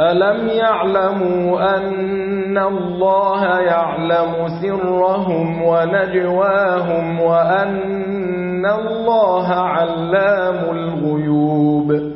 ألم يعلموا أن الله يعلم سرهم ونجواهم وأن الله علام الغيوب؟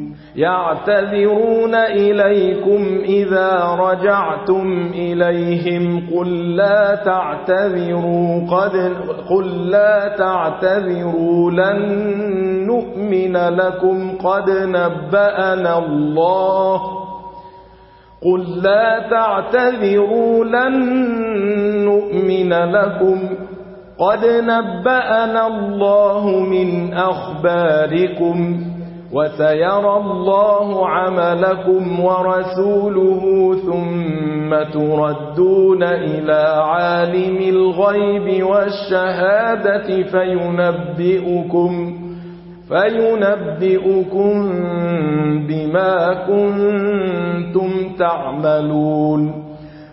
يعتذرون إليكم إذا رجعتم إليهم. قل لا تعتذروا قد قل لا تعتذروا لن نؤمن لكم قد نبأنا الله. قل لا تعتذروا لن نؤمن لكم قد نبأنا الله من أخباركم. وسيرى الله عملكم ورسوله ثم تردون إلى عالم الغيب والشهادة فينبئكم فينبئكم بما كنتم تعملون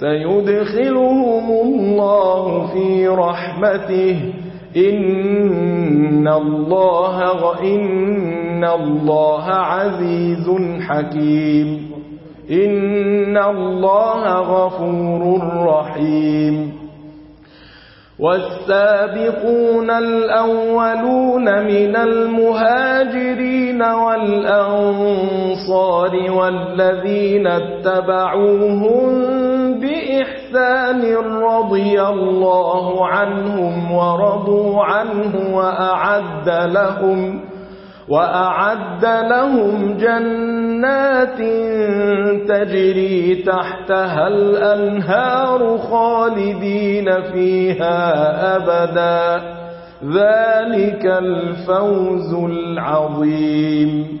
فيدخلهم الله في رحمته. إن الله إن الله عزيز حكيم. إن الله غفور رحيم. والسابقون الأولون من المهاجرين والأنصار والذين اتبعوهم الثان رضي الله عنهم ورضوا عنه وأعد لهم وأعد لهم جنات تجري تحتها الأنهار خالدين فيها أبدا ذلك الفوز العظيم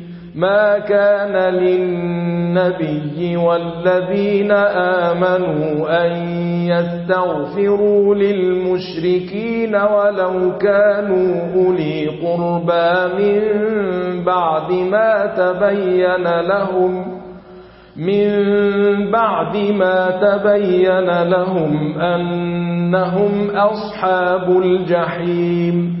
ما كان للنبي والذين آمنوا أن يستغفروا للمشركين ولو كانوا أولي قربا من بعد ما تبين لهم من بعد ما تبين لهم أنهم أصحاب الجحيم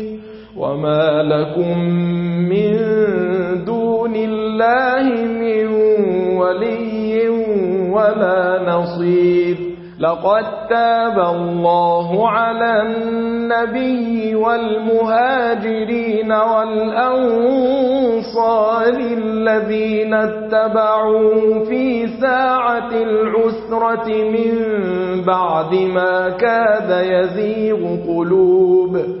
وما لكم من دون الله من ولي ولا نصير لقد تاب الله على النبي والمهاجرين والأنصار الذين اتبعوا في ساعة العسرة من بعد ما كاد يزيغ قلوب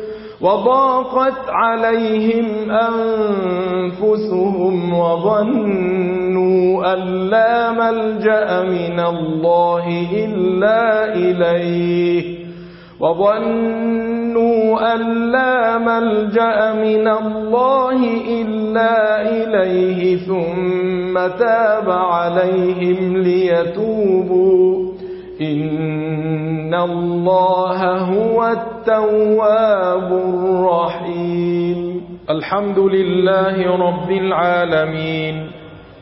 وضاقت عليهم أنفسهم وظنوا أن لا ملجأ من الله إلا إليه. وظنوا أن لا ملجأ من الله إلا إليه. ثم تاب عليهم ليتوبوا. ان هو التواب الرحيم الحمد لله رب العالمين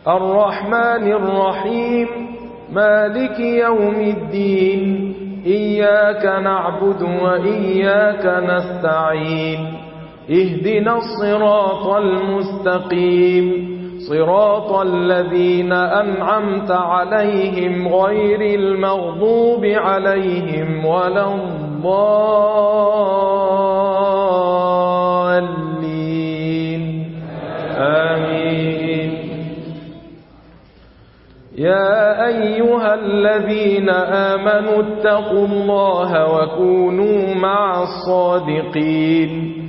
الرحمن الرحيم مالك يوم الدين إياك نعبد وإياك نستعين اهدنا الصراط المستقيم صراط الذين أنعمت عليهم غير المغضوب عليهم ولا الضالين. آمين. يا أيها الذين آمنوا اتقوا الله وكونوا مع الصادقين.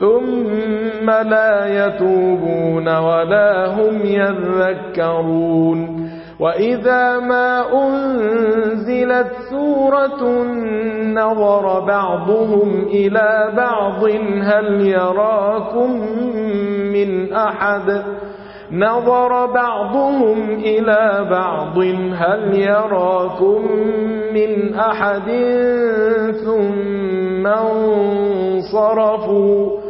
ثم لا يتوبون ولا هم يذكرون. وإذا ما أنزلت سورة نظر بعضهم إلى بعض هل يراكم من أحد؟ نظر بعضهم إلى بعض هل يراكم من أحد؟ ثم انصرفوا.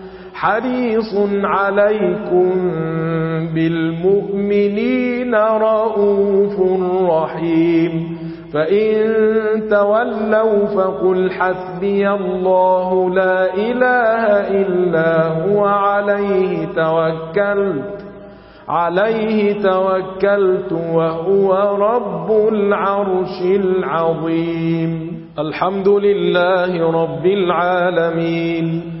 حريص عليكم بالمؤمنين رؤوف رحيم. فإن تولوا فقل حسبي الله لا إله إلا هو عليه توكلت عليه توكلت وهو رب العرش العظيم. الحمد لله رب العالمين.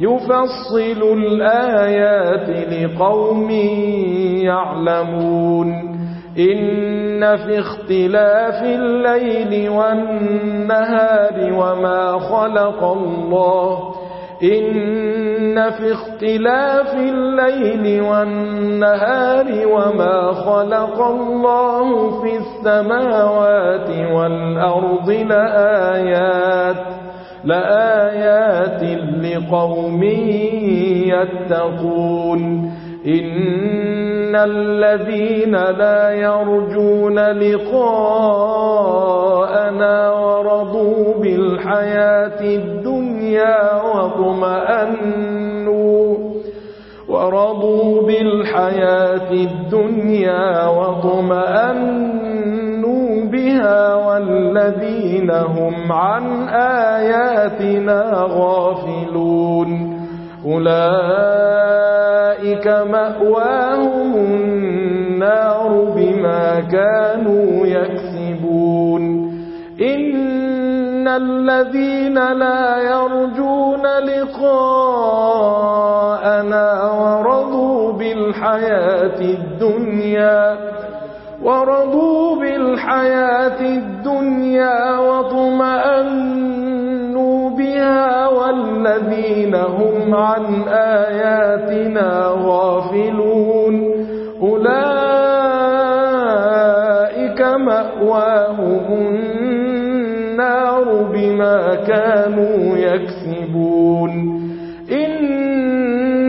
يفصل الآيات لقوم يعلمون. إن في اختلاف الليل والنهار وما خلق الله. إن في اختلاف الليل والنهار وما خلق الله في السماوات والأرض لآيات. لآيات لقوم يتقون. إن الذين لا يرجون لقاءنا ورضوا بالحياة الدنيا وطمأنوا ورضوا بالحياة الدنيا وطمأنوا بها والذين لهم عن آياتنا غافلون. أولئك مأواهم النار بما كانوا يكسبون. إن الذين لا يرجون لقاءنا ورضوا بالحياة الدنيا ورضوا بالحياة الدنيا الدنيا وطمأنوا بها والذين هم عن آياتنا غافلون. أولئك مأواهم النار بما كانوا يكسبون.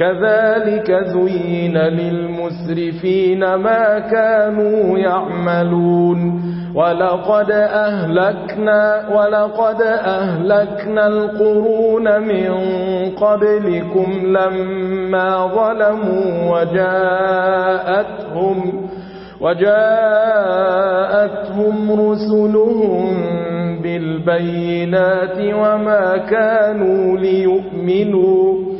كذلك زين للمسرفين ما كانوا يعملون. ولقد أهلكنا, ولقد أهلكنا القرون من قبلكم لما ظلموا وجاءتهم, وجاءتهم رسلهم بالبينات وما كانوا ليؤمنوا.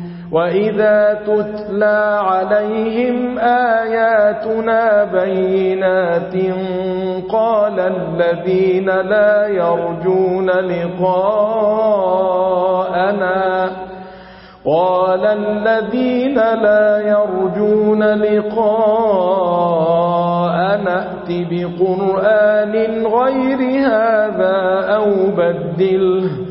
وَإِذَا تُتْلَى عَلَيْهِمْ آيَاتُنَا بَيِّنَاتٍ قَالَ الَّذِينَ لَا يَرْجُونَ لِقَاءَنَا قَالَ الَّذِينَ لَا يَرْجُونَ لِقَاءَنَا ائْتِ بِقُرْآنٍ غَيْرِ هَذَا أَوْ بَدِّلْهُ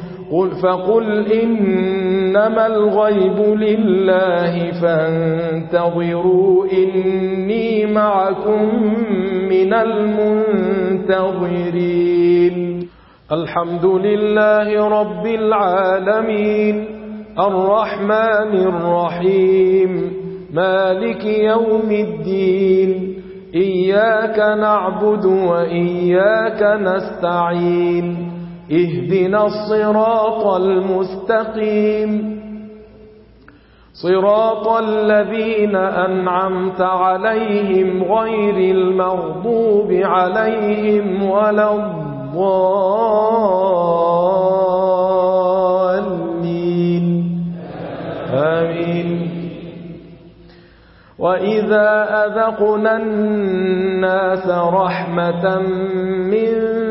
قل فقل إنما الغيب لله فانتظروا إني معكم من المنتظرين. الحمد لله رب العالمين. الرحمن الرحيم. مالك يوم الدين. إياك نعبد وإياك نستعين. اهدنا الصراط المستقيم. صراط الذين أنعمت عليهم غير المغضوب عليهم ولا الضالين. آمين. وإذا أذقنا الناس رحمة من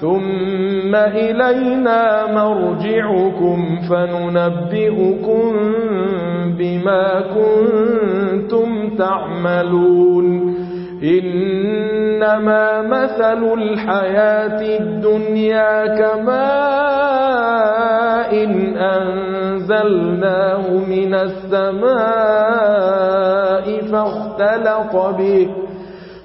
ثم إلينا مرجعكم فننبئكم بما كنتم تعملون. إنما مثل الحياة الدنيا كماء أنزلناه من السماء فاختلق به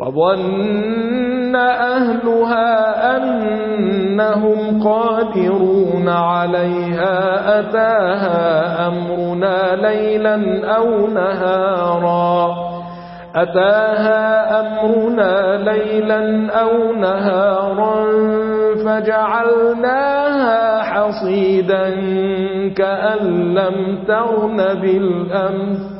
وظن أهلها أنهم قادرون عليها أتاها أمرنا ليلا أو نهارا أتاها أمرنا ليلا أو نهارا فجعلناها حصيدا كأن لم تغن بالأمس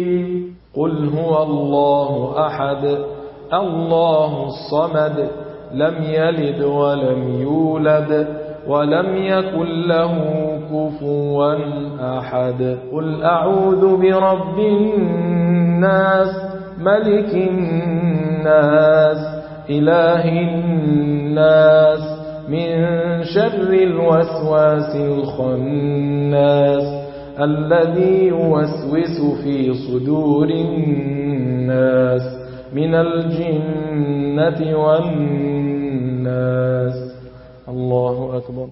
قل هو الله أحد الله الصمد لم يلد ولم يولد ولم يكن له كفوا أحد. قل أعوذ برب الناس ملك الناس إله الناس من شر الوسواس الخناس. الذي يوسوس في صدور الناس من الجنة والناس. الله أكبر.